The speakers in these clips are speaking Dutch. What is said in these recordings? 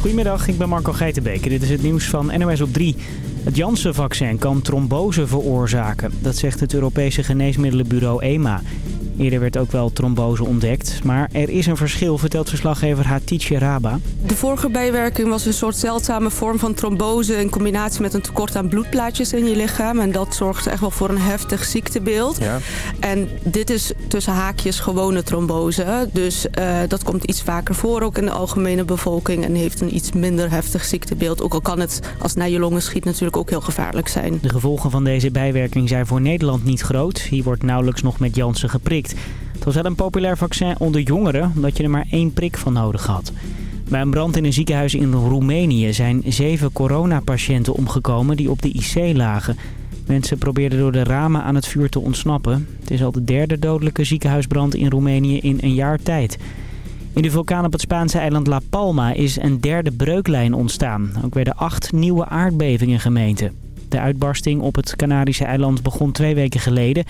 Goedemiddag, ik ben Marco Geitenbeek dit is het nieuws van NOS op 3. Het Janssen-vaccin kan trombose veroorzaken. Dat zegt het Europese geneesmiddelenbureau EMA. Eerder werd ook wel trombose ontdekt. Maar er is een verschil, vertelt verslaggever Hatice Raba. De vorige bijwerking was een soort zeldzame vorm van trombose... in combinatie met een tekort aan bloedplaatjes in je lichaam. En dat zorgt echt wel voor een heftig ziektebeeld. Ja. En dit is tussen haakjes gewone trombose. Dus uh, dat komt iets vaker voor ook in de algemene bevolking... en heeft een iets minder heftig ziektebeeld. Ook al kan het als het naar je longen schiet natuurlijk ook heel gevaarlijk zijn. De gevolgen van deze bijwerking zijn voor Nederland niet groot. Hier wordt nauwelijks nog met Janssen geprikt. Het was wel een populair vaccin onder jongeren, omdat je er maar één prik van nodig had. Bij een brand in een ziekenhuis in Roemenië zijn zeven coronapatiënten omgekomen die op de IC lagen. Mensen probeerden door de ramen aan het vuur te ontsnappen. Het is al de derde dodelijke ziekenhuisbrand in Roemenië in een jaar tijd. In de vulkaan op het Spaanse eiland La Palma is een derde breuklijn ontstaan. Ook werden acht nieuwe aardbevingen gemeten. De uitbarsting op het Canarische eiland begon twee weken geleden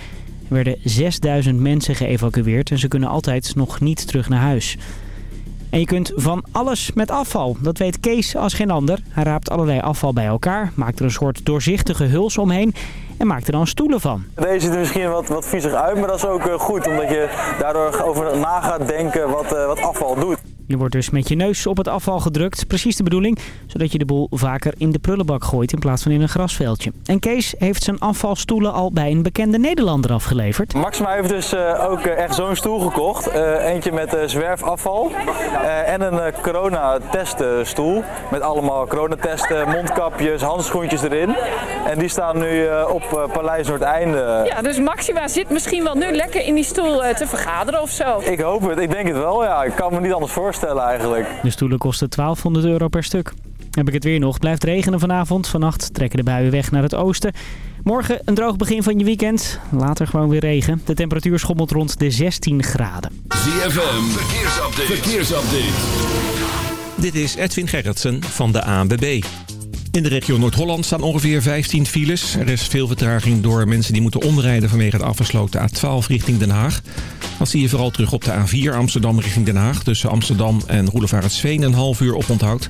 werden 6000 mensen geëvacueerd en ze kunnen altijd nog niet terug naar huis. En je kunt van alles met afval. Dat weet Kees als geen ander. Hij raapt allerlei afval bij elkaar, maakt er een soort doorzichtige huls omheen en maakt er dan stoelen van. Deze ziet er misschien wat, wat viezig uit, maar dat is ook eh, goed. Omdat je daardoor over na gaat denken wat, uh, wat afval doet. Je wordt dus met je neus op het afval gedrukt. Precies de bedoeling, zodat je de boel vaker in de prullenbak gooit in plaats van in een grasveldje. En Kees heeft zijn afvalstoelen al bij een bekende Nederlander afgeleverd. Maxima heeft dus uh, ook uh, echt zo'n stoel gekocht. Uh, eentje met zwerfafval en een coronateststoel. Met allemaal coronatesten, mondkapjes, handschoentjes erin. En die staan nu op Paleis Noordeinde. Ja, dus Maxima zit misschien wel nu lekker in die stoel te vergaderen of zo. Ik hoop het, ik denk het wel. Ja. Ik kan me niet anders voorstellen eigenlijk. De stoelen kosten 1200 euro per stuk. Heb ik het weer nog. Blijft regenen vanavond. Vannacht trekken de buien weg naar het oosten. Morgen een droog begin van je weekend. Later gewoon weer regen. De temperatuur schommelt rond de 16 graden. ZFM, verkeersupdate. verkeersupdate. Dit is Edwin Gerritsen van de ANWB. In de regio Noord-Holland staan ongeveer 15 files. Er is veel vertraging door mensen die moeten omrijden vanwege het afgesloten A12 richting Den Haag. Dat zie je vooral terug op de A4 Amsterdam richting Den Haag. Tussen Amsterdam en Roelevaretsveen een half uur op onthoud.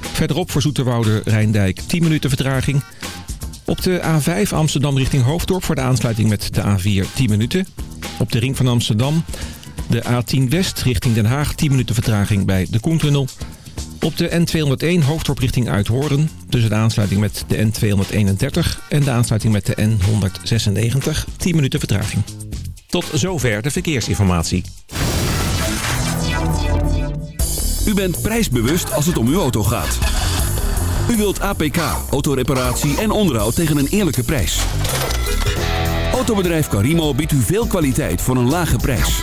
Verderop voor Zoeterwoude Rijndijk 10 minuten vertraging. Op de A5 Amsterdam richting Hoofddorp voor de aansluiting met de A4 10 minuten. Op de ring van Amsterdam de A10 West richting Den Haag 10 minuten vertraging bij de Koentunnel. Op de N201 hoofddorp richting Uithoren. Tussen de aansluiting met de N231 en de aansluiting met de N196. 10 minuten vertraging. Tot zover de verkeersinformatie. U bent prijsbewust als het om uw auto gaat. U wilt APK, autoreparatie en onderhoud tegen een eerlijke prijs. Autobedrijf Carimo biedt u veel kwaliteit voor een lage prijs.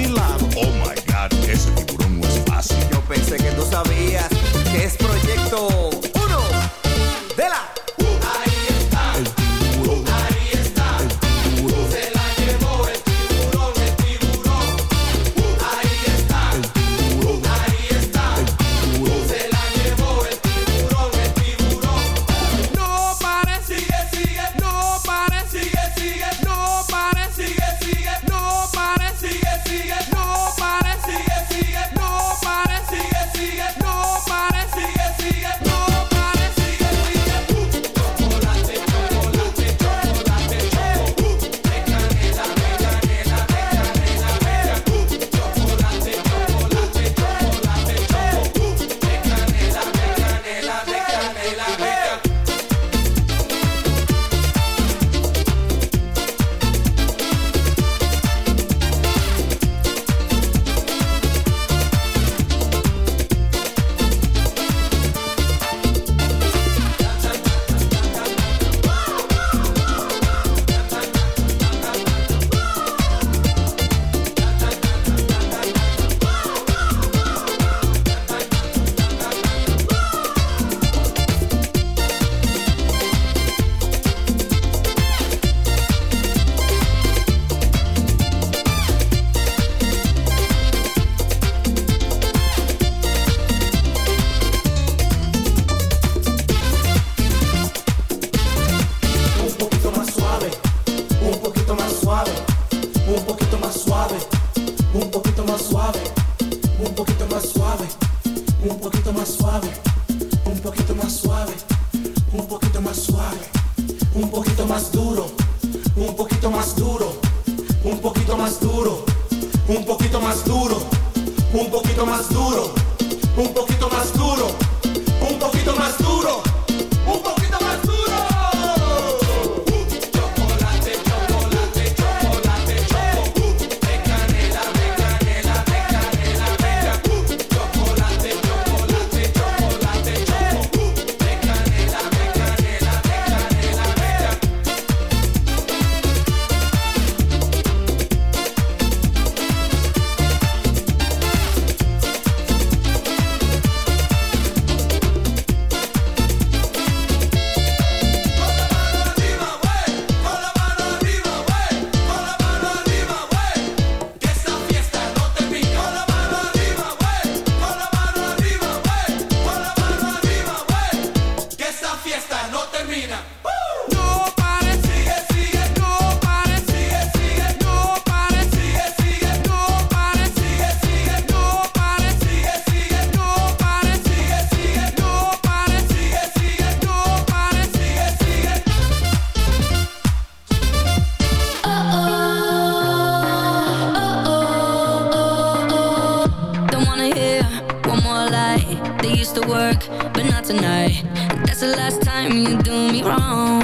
time you do me wrong.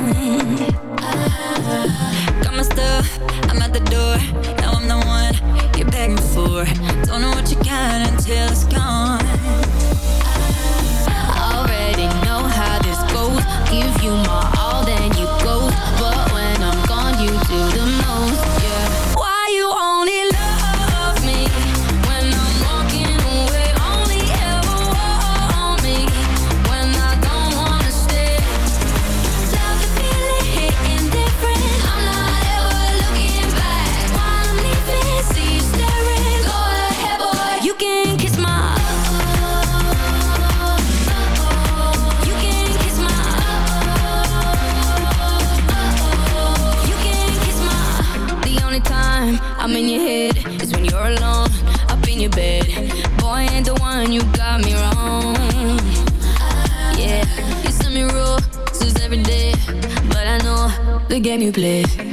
Got my stuff, I'm at the door. Now I'm the one you're begging for. Don't know what you got until it's gone. A new place.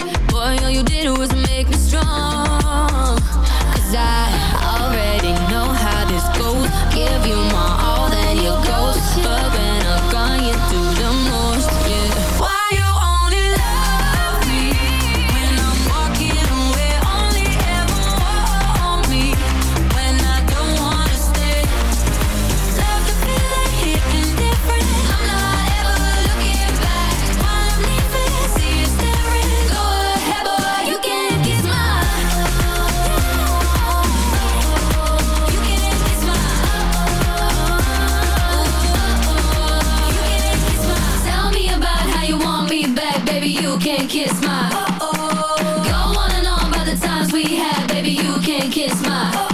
Christmas.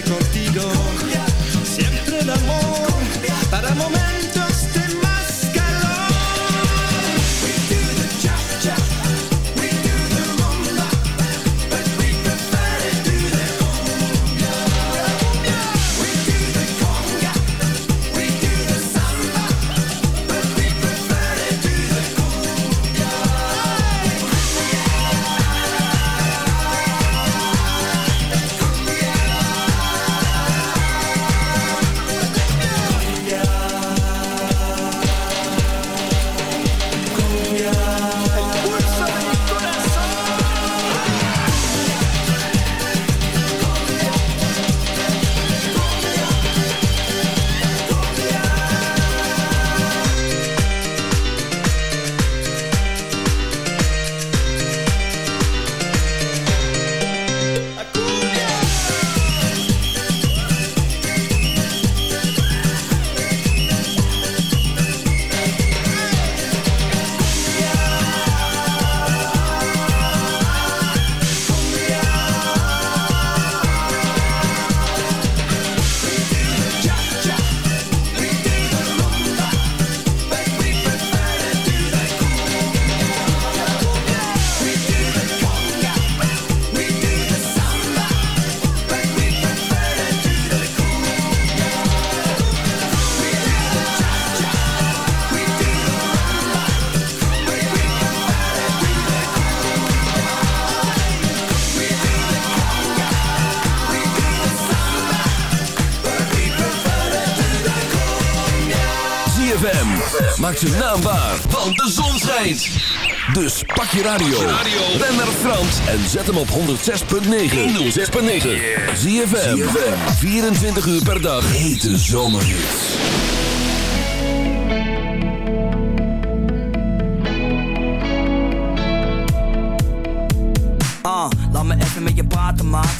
sickles zijn naam waar, want de zon schijnt. Dus pak je radio. Ben naar Frans en zet hem op 106.9. 106.9. ZFM. 24 uur per dag. Hete zomerhits. Ah, laat me even met je praten, maat.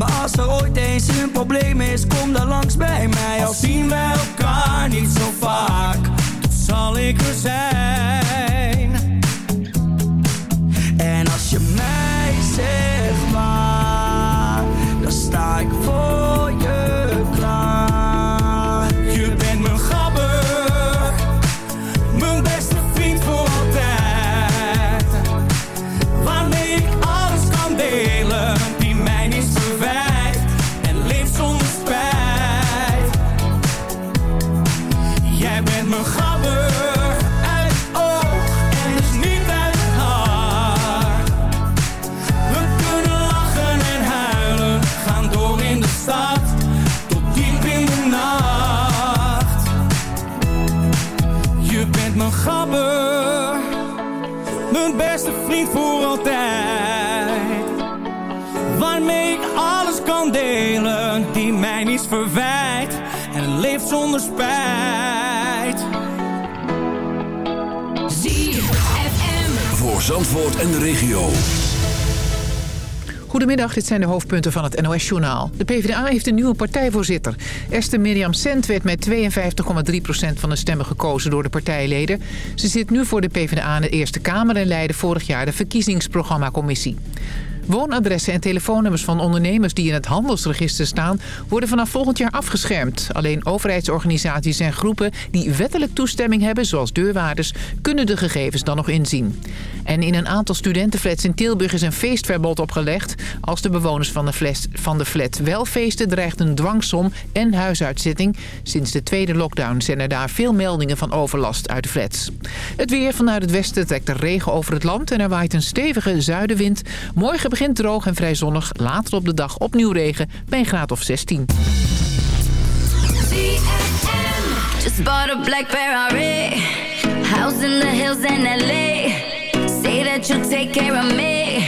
Maar als er ooit eens een probleem is, kom dan langs bij mij. Al zien we elkaar niet zo vaak, dan zal ik er zijn. En als je mij zegt waar, dan sta ik voor vriend voor altijd. Waarmee ik alles kan delen, die mij niets verwijt en leeft zonder spijt. Voor Zandvoort en de regio. Goedemiddag, dit zijn de hoofdpunten van het NOS-journaal. De PvdA heeft een nieuwe partijvoorzitter. Esther Mirjam Sent werd met 52,3% van de stemmen gekozen door de partijleden. Ze zit nu voor de PvdA in de Eerste Kamer en leidde vorig jaar de verkiezingsprogrammacommissie. Woonadressen en telefoonnummers van ondernemers die in het handelsregister staan... worden vanaf volgend jaar afgeschermd. Alleen overheidsorganisaties en groepen die wettelijk toestemming hebben... zoals deurwaarders, kunnen de gegevens dan nog inzien. En in een aantal studentenflats in Tilburg is een feestverbod opgelegd. Als de bewoners van de, flat, van de flat wel feesten, dreigt een dwangsom en huisuitzitting. Sinds de tweede lockdown zijn er daar veel meldingen van overlast uit de flats. Het weer vanuit het westen trekt er regen over het land... en er waait een stevige zuidenwind. Morgen begint droog en vrij zonnig. Later op de dag opnieuw regen bij een graad of 16. Just bought a black Ferrari. House in the hills in LA. Say that you'll take care of me.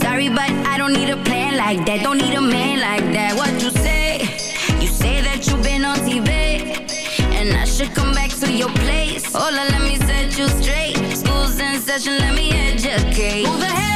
Sorry, but I don't need a plan like that. Don't need a man like that. What you say? You say that you've been on TV. And I should come back to your place. Let me set you straight. School's in session, let me educate.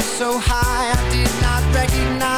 so high I did not recognize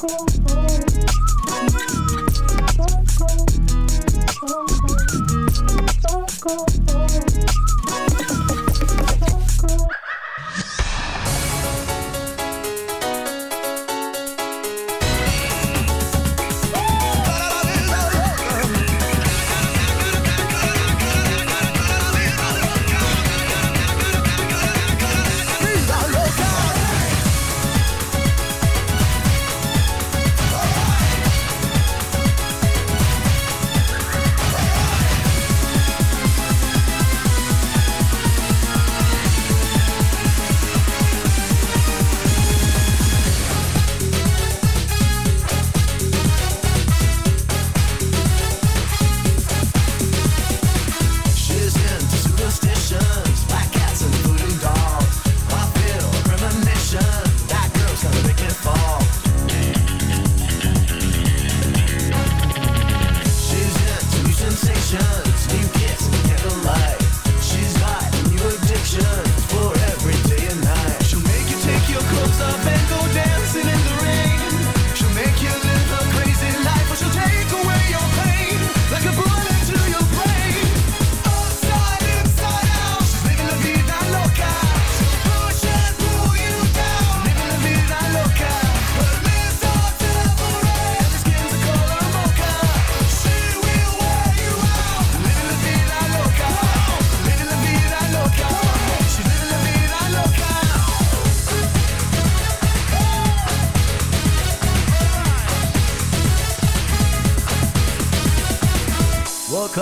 school.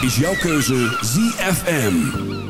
is jouw keuze ZFM.